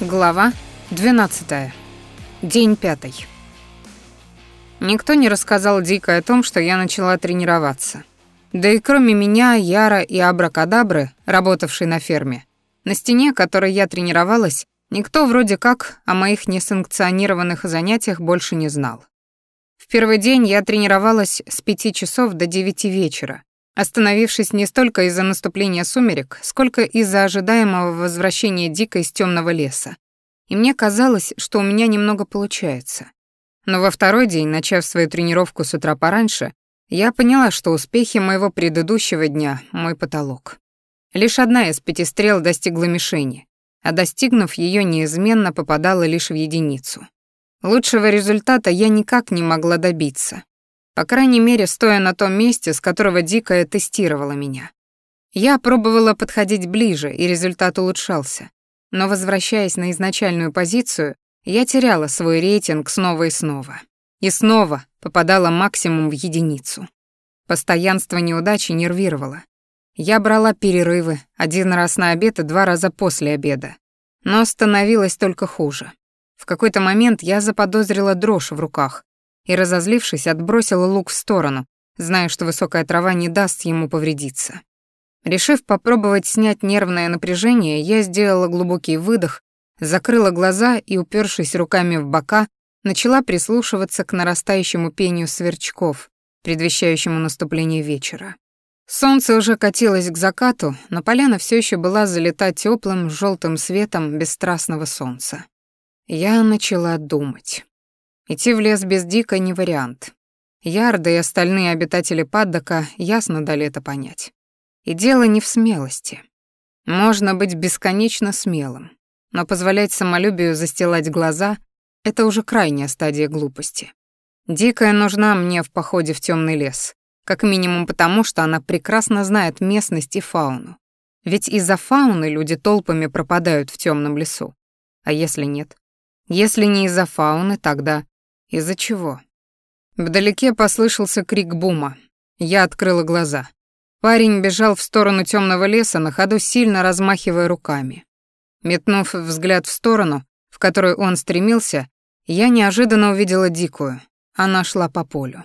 Глава 12. День пятый. Никто не рассказал Дико о том, что я начала тренироваться. Да и кроме меня, Яра и Абракадабры, работавшей на ферме, на стене, которой я тренировалась, никто вроде как о моих несанкционированных занятиях больше не знал. В первый день я тренировалась с пяти часов до девяти вечера, остановившись не столько из-за наступления сумерек, сколько из-за ожидаемого возвращения Дика из темного леса. И мне казалось, что у меня немного получается. Но во второй день, начав свою тренировку с утра пораньше, я поняла, что успехи моего предыдущего дня — мой потолок. Лишь одна из пяти стрел достигла мишени, а достигнув ее, неизменно попадала лишь в единицу. Лучшего результата я никак не могла добиться, по крайней мере, стоя на том месте, с которого Дикая тестировала меня. Я пробовала подходить ближе, и результат улучшался. Но, возвращаясь на изначальную позицию, я теряла свой рейтинг снова и снова. И снова попадала максимум в единицу. Постоянство неудачи нервировало. Я брала перерывы, один раз на обед и два раза после обеда. Но становилось только хуже. В какой-то момент я заподозрила дрожь в руках, и, разозлившись, отбросила лук в сторону, зная, что высокая трава не даст ему повредиться. Решив попробовать снять нервное напряжение, я сделала глубокий выдох, закрыла глаза и, упершись руками в бока, начала прислушиваться к нарастающему пению сверчков, предвещающему наступление вечера. Солнце уже катилось к закату, но поляна все еще была залита теплым желтым светом бесстрастного солнца. Я начала думать. Идти в лес без Дика не вариант. Ярда и остальные обитатели Паддока ясно дали это понять. И дело не в смелости. Можно быть бесконечно смелым, но позволять самолюбию застилать глаза — это уже крайняя стадия глупости. Дикая нужна мне в походе в темный лес, как минимум потому, что она прекрасно знает местность и фауну. Ведь из-за фауны люди толпами пропадают в темном лесу. А если нет? Если не из-за фауны, тогда из-за чего? Вдалеке послышался крик бума. Я открыла глаза. Парень бежал в сторону темного леса, на ходу сильно размахивая руками. Метнув взгляд в сторону, в которую он стремился, я неожиданно увидела дикую. Она шла по полю.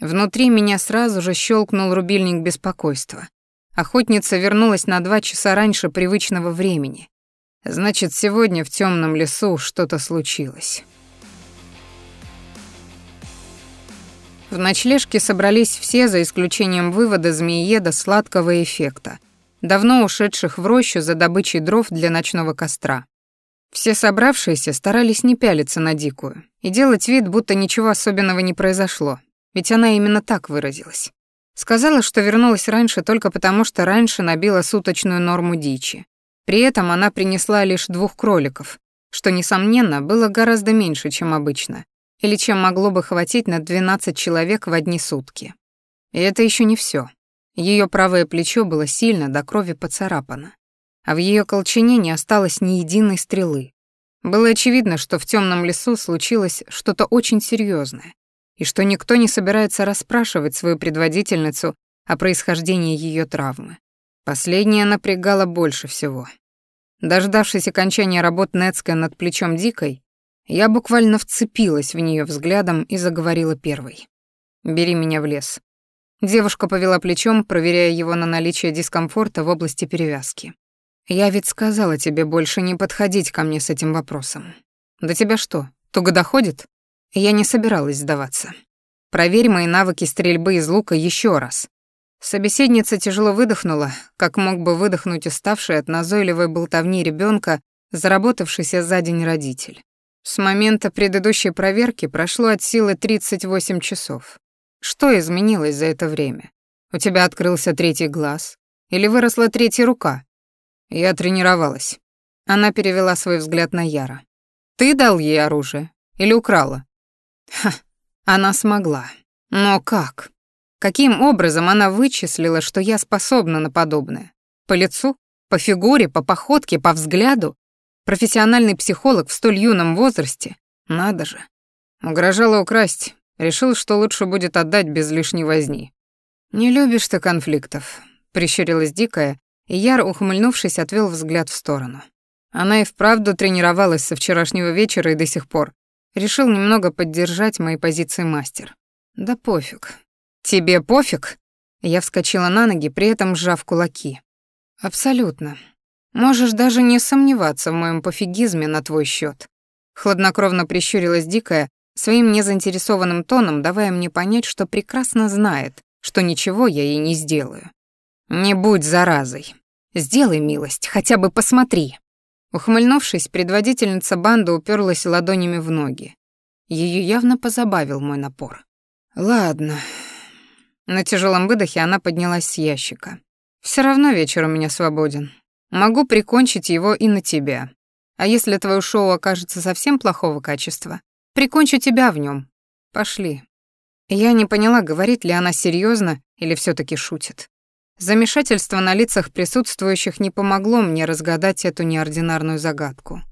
Внутри меня сразу же щелкнул рубильник беспокойства. Охотница вернулась на два часа раньше привычного времени. Значит, сегодня в темном лесу что-то случилось. В ночлежке собрались все, за исключением вывода змеиеда сладкого эффекта, давно ушедших в рощу за добычей дров для ночного костра. Все собравшиеся старались не пялиться на дикую и делать вид, будто ничего особенного не произошло, ведь она именно так выразилась. Сказала, что вернулась раньше только потому, что раньше набила суточную норму дичи. При этом она принесла лишь двух кроликов, что, несомненно, было гораздо меньше, чем обычно, или чем могло бы хватить на 12 человек в одни сутки. И это еще не все. Ее правое плечо было сильно до крови поцарапано, а в ее колчине не осталось ни единой стрелы. Было очевидно, что в темном лесу случилось что-то очень серьезное, и что никто не собирается расспрашивать свою предводительницу о происхождении ее травмы. Последнее напрягало больше всего. Дождавшись окончания работ Нецка над плечом Дикой, я буквально вцепилась в нее взглядом и заговорила первой. «Бери меня в лес». Девушка повела плечом, проверяя его на наличие дискомфорта в области перевязки. «Я ведь сказала тебе больше не подходить ко мне с этим вопросом. До тебя что, туго доходит?» Я не собиралась сдаваться. «Проверь мои навыки стрельбы из лука еще раз». Собеседница тяжело выдохнула, как мог бы выдохнуть уставший от назойливой болтовни ребенка, заработавшийся за день родитель. С момента предыдущей проверки прошло от силы 38 часов. Что изменилось за это время? У тебя открылся третий глаз? Или выросла третья рука? Я тренировалась. Она перевела свой взгляд на Яра. Ты дал ей оружие? Или украла? Ха, она смогла. Но как? Каким образом она вычислила, что я способна на подобное? По лицу? По фигуре? По походке? По взгляду? Профессиональный психолог в столь юном возрасте? Надо же. Угрожала украсть. Решил, что лучше будет отдать без лишней возни. «Не любишь ты конфликтов», — прищурилась Дикая, и Яр, ухмыльнувшись, отвел взгляд в сторону. Она и вправду тренировалась со вчерашнего вечера и до сих пор. Решил немного поддержать мои позиции мастер. Да пофиг. Тебе пофиг? Я вскочила на ноги, при этом сжав кулаки. Абсолютно. Можешь даже не сомневаться в моем пофигизме на твой счет. Хладнокровно прищурилась дикая, своим незаинтересованным тоном давая мне понять, что прекрасно знает, что ничего я ей не сделаю. «Не будь заразой. Сделай милость, хотя бы посмотри». Ухмыльнувшись, предводительница банды уперлась ладонями в ноги. Ее явно позабавил мой напор. «Ладно». На тяжелом выдохе она поднялась с ящика. Все равно вечер у меня свободен. Могу прикончить его и на тебя. А если твое шоу окажется совсем плохого качества, прикончу тебя в нем. Пошли». Я не поняла, говорит ли она серьезно или все таки шутит. Замешательство на лицах присутствующих не помогло мне разгадать эту неординарную загадку.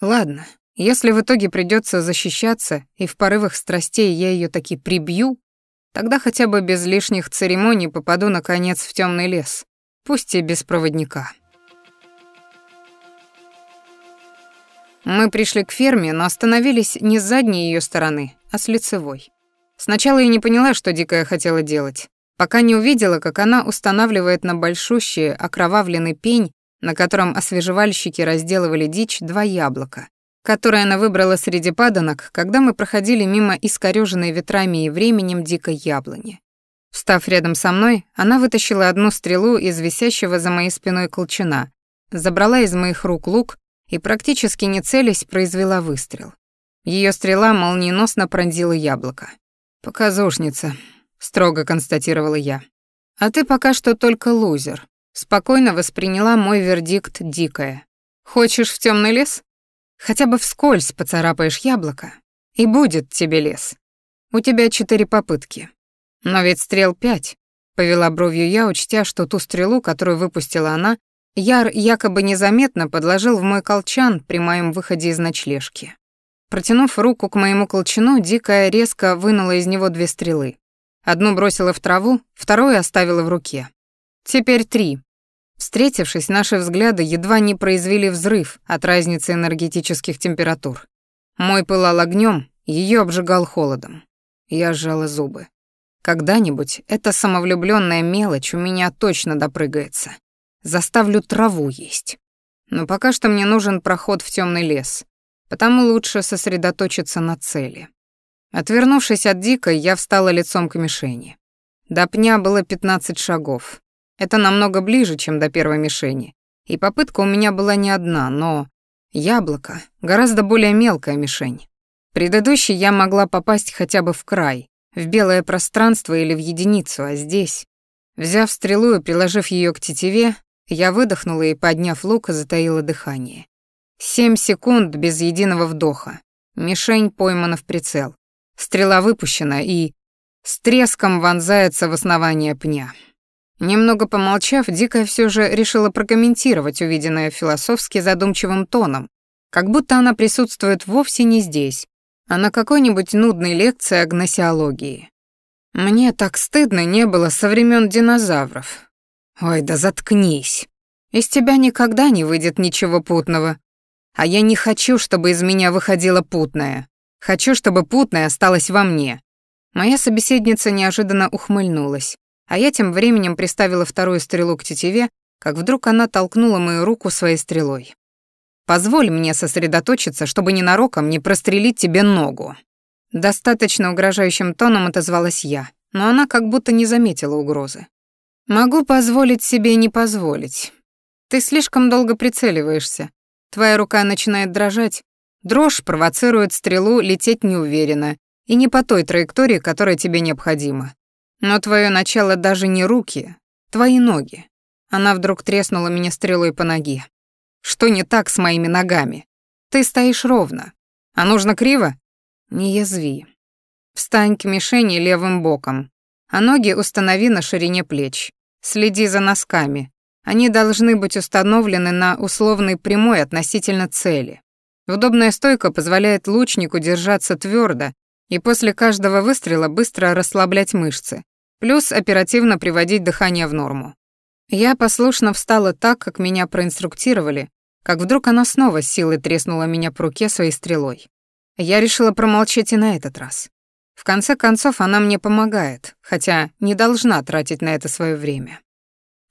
Ладно, если в итоге придется защищаться, и в порывах страстей я ее таки прибью, тогда хотя бы без лишних церемоний попаду, наконец, в темный лес, пусть и без проводника. Мы пришли к ферме, но остановились не с задней ее стороны, а с лицевой. Сначала я не поняла, что Дикая хотела делать, пока не увидела, как она устанавливает на большущий окровавленный пень, на котором освежевальщики разделывали дичь, два яблока, которые она выбрала среди паданок, когда мы проходили мимо искорёженной ветрами и временем дикой яблони. Встав рядом со мной, она вытащила одну стрелу из висящего за моей спиной колчана, забрала из моих рук лук и, практически не целясь, произвела выстрел. Ее стрела молниеносно пронзила яблоко. «Показушница», строго констатировала я. А ты пока что только лузер. Спокойно восприняла мой вердикт дикая. Хочешь в темный лес? Хотя бы вскользь поцарапаешь яблоко, и будет тебе лес. У тебя четыре попытки. Но ведь стрел пять. Повела бровью я, учтя, что ту стрелу, которую выпустила она, Яр якобы незаметно подложил в мой колчан при моем выходе из ночлежки. Протянув руку к моему колчану, Дикая резко вынула из него две стрелы. Одну бросила в траву, вторую оставила в руке. Теперь три. Встретившись, наши взгляды едва не произвели взрыв от разницы энергетических температур. Мой пылал огнем, ее обжигал холодом. Я сжала зубы. Когда-нибудь эта самовлюбленная мелочь у меня точно допрыгается. Заставлю траву есть. Но пока что мне нужен проход в темный лес, потому лучше сосредоточиться на цели. Отвернувшись от Дика, я встала лицом к мишени. До пня было 15 шагов. Это намного ближе, чем до первой мишени. И попытка у меня была не одна, но... Яблоко — гораздо более мелкая мишень. Предыдущей я могла попасть хотя бы в край, в белое пространство или в единицу, а здесь... Взяв стрелу и приложив ее к тетиве, я выдохнула и, подняв лук, затаила дыхание. Семь секунд без единого вдоха. Мишень поймана в прицел. Стрела выпущена и с треском вонзается в основание пня. Немного помолчав, Дикая все же решила прокомментировать увиденное философски задумчивым тоном, как будто она присутствует вовсе не здесь, а на какой-нибудь нудной лекции о гносеологии. Мне так стыдно не было со времен динозавров. Ой, да заткнись. Из тебя никогда не выйдет ничего путного. А я не хочу, чтобы из меня выходило путное. Хочу, чтобы путное осталось во мне». Моя собеседница неожиданно ухмыльнулась, а я тем временем приставила вторую стрелу к тетиве, как вдруг она толкнула мою руку своей стрелой. «Позволь мне сосредоточиться, чтобы ненароком не прострелить тебе ногу». Достаточно угрожающим тоном отозвалась я, но она как будто не заметила угрозы. «Могу позволить себе не позволить. Ты слишком долго прицеливаешься. Твоя рука начинает дрожать, Дрожь провоцирует стрелу лететь неуверенно и не по той траектории, которая тебе необходима. Но твое начало даже не руки, твои ноги. Она вдруг треснула меня стрелой по ноге. Что не так с моими ногами? Ты стоишь ровно. А нужно криво? Не язви. Встань к мишени левым боком, а ноги установи на ширине плеч. Следи за носками. Они должны быть установлены на условной прямой относительно цели. Удобная стойка позволяет лучнику держаться твердо и после каждого выстрела быстро расслаблять мышцы, плюс оперативно приводить дыхание в норму. Я послушно встала так, как меня проинструктировали, как вдруг она снова силой треснула меня по руке своей стрелой. Я решила промолчать и на этот раз. В конце концов, она мне помогает, хотя не должна тратить на это свое время.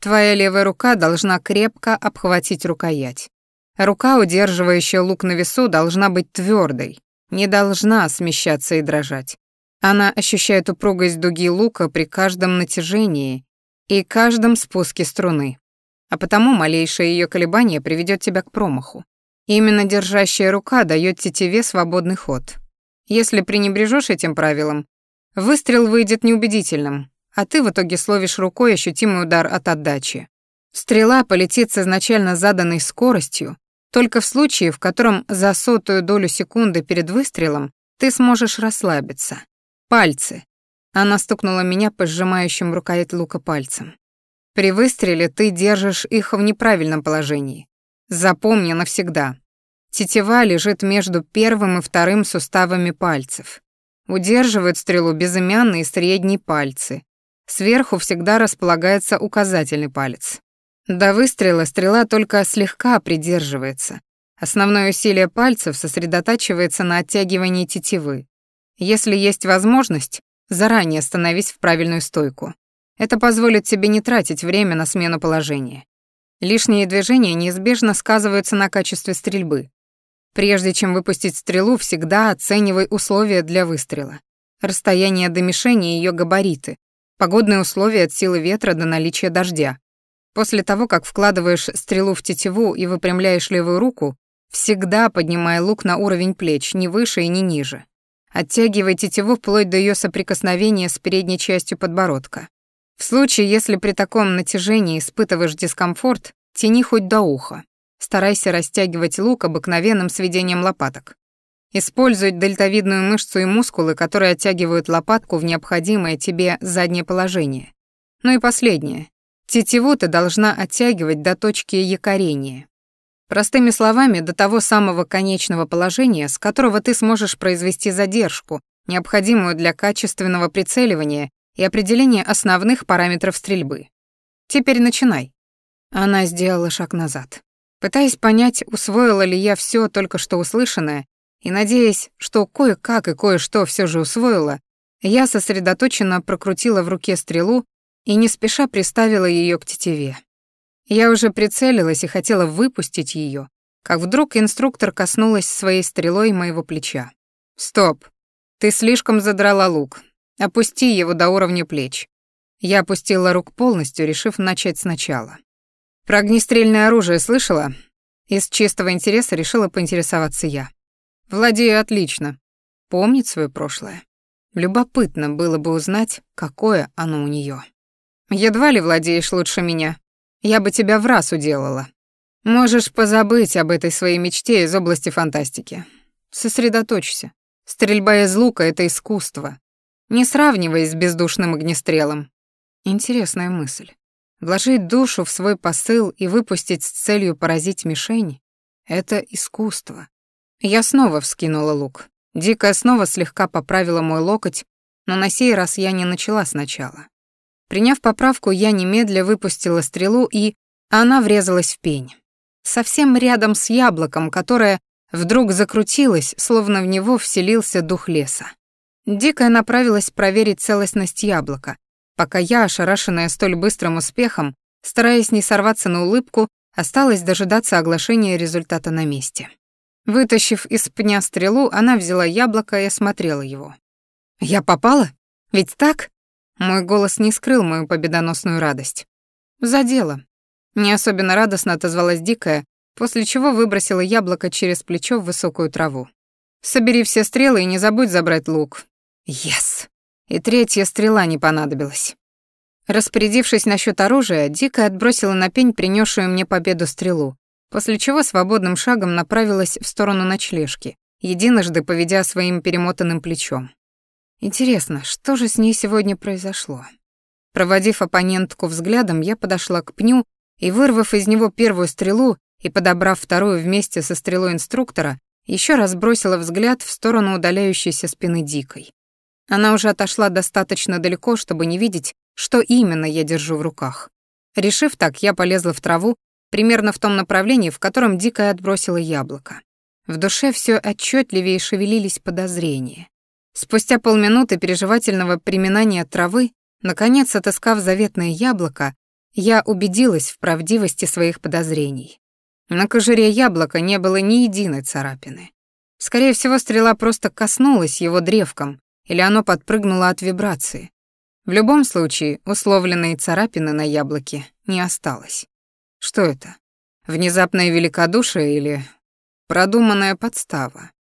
Твоя левая рука должна крепко обхватить рукоять. Рука, удерживающая лук на весу, должна быть твердой, не должна смещаться и дрожать. Она ощущает упругость дуги лука при каждом натяжении и каждом спуске струны. А потому малейшее ее колебание приведет тебя к промаху. Именно держащая рука дает тетиве свободный ход. Если пренебрежешь этим правилом, выстрел выйдет неубедительным, а ты в итоге словишь рукой ощутимый удар от отдачи. Стрела полетит с изначально заданной скоростью, только в случае, в котором за сотую долю секунды перед выстрелом ты сможешь расслабиться. Пальцы. Она стукнула меня по сжимающим рукоять лука пальцем. При выстреле ты держишь их в неправильном положении. Запомни навсегда. Тетива лежит между первым и вторым суставами пальцев. Удерживают стрелу безымянные средние пальцы. Сверху всегда располагается указательный палец. До выстрела стрела только слегка придерживается. Основное усилие пальцев сосредотачивается на оттягивании тетивы. Если есть возможность, заранее становись в правильную стойку. Это позволит тебе не тратить время на смену положения. Лишние движения неизбежно сказываются на качестве стрельбы. Прежде чем выпустить стрелу, всегда оценивай условия для выстрела. Расстояние до мишени и её габариты, погодные условия от силы ветра до наличия дождя. После того, как вкладываешь стрелу в тетиву и выпрямляешь левую руку, всегда поднимай лук на уровень плеч, не выше и не ниже. Оттягивай тетиву вплоть до ее соприкосновения с передней частью подбородка. В случае, если при таком натяжении испытываешь дискомфорт, тяни хоть до уха. Старайся растягивать лук обыкновенным сведением лопаток. Используй дельтовидную мышцу и мускулы, которые оттягивают лопатку в необходимое тебе заднее положение. Ну и последнее. Тетиву ты должна оттягивать до точки якорения. Простыми словами, до того самого конечного положения, с которого ты сможешь произвести задержку, необходимую для качественного прицеливания и определения основных параметров стрельбы. Теперь начинай. Она сделала шаг назад. Пытаясь понять, усвоила ли я все только что услышанное, и надеясь, что кое-как и кое-что все же усвоила, я сосредоточенно прокрутила в руке стрелу и не спеша приставила ее к тетиве. Я уже прицелилась и хотела выпустить ее, как вдруг инструктор коснулась своей стрелой моего плеча. «Стоп! Ты слишком задрала лук. Опусти его до уровня плеч». Я опустила рук полностью, решив начать сначала. «Про огнестрельное оружие слышала?» Из чистого интереса решила поинтересоваться я. «Владею отлично. Помнит свое прошлое. Любопытно было бы узнать, какое оно у нее. Едва ли владеешь лучше меня, я бы тебя в раз уделала. Можешь позабыть об этой своей мечте из области фантастики. Сосредоточься. Стрельба из лука — это искусство. Не сравнивай с бездушным огнестрелом. Интересная мысль. Вложить душу в свой посыл и выпустить с целью поразить мишень — это искусство. Я снова вскинула лук. Дикая снова слегка поправила мой локоть, но на сей раз я не начала сначала. Приняв поправку, я немедля выпустила стрелу, и она врезалась в пень. Совсем рядом с яблоком, которое вдруг закрутилось, словно в него вселился дух леса. Дикая направилась проверить целостность яблока, пока я, ошарашенная столь быстрым успехом, стараясь не сорваться на улыбку, осталась дожидаться оглашения результата на месте. Вытащив из пня стрелу, она взяла яблоко и осмотрела его. «Я попала? Ведь так?» Мой голос не скрыл мою победоносную радость. Задело. Не особенно радостно отозвалась Дикая, после чего выбросила яблоко через плечо в высокую траву. «Собери все стрелы и не забудь забрать лук». «Yes!» И третья стрела не понадобилась. Распорядившись насчет оружия, Дикая отбросила на пень принесшую мне победу стрелу, после чего свободным шагом направилась в сторону ночлежки, единожды поведя своим перемотанным плечом. Интересно, что же с ней сегодня произошло? Проводив оппонентку взглядом, я подошла к пню и, вырвав из него первую стрелу и подобрав вторую вместе со стрелой инструктора, еще раз бросила взгляд в сторону удаляющейся спины Дикой. Она уже отошла достаточно далеко, чтобы не видеть, что именно я держу в руках. Решив так, я полезла в траву примерно в том направлении, в котором Дикая отбросила яблоко. В душе все отчетливее шевелились подозрения. Спустя полминуты переживательного приминания травы, наконец отыскав заветное яблоко, я убедилась в правдивости своих подозрений. На кожуре яблока не было ни единой царапины. Скорее всего, стрела просто коснулась его древком, или оно подпрыгнуло от вибрации. В любом случае, условленной царапины на яблоке не осталось. Что это? Внезапное великодушие или продуманная подстава?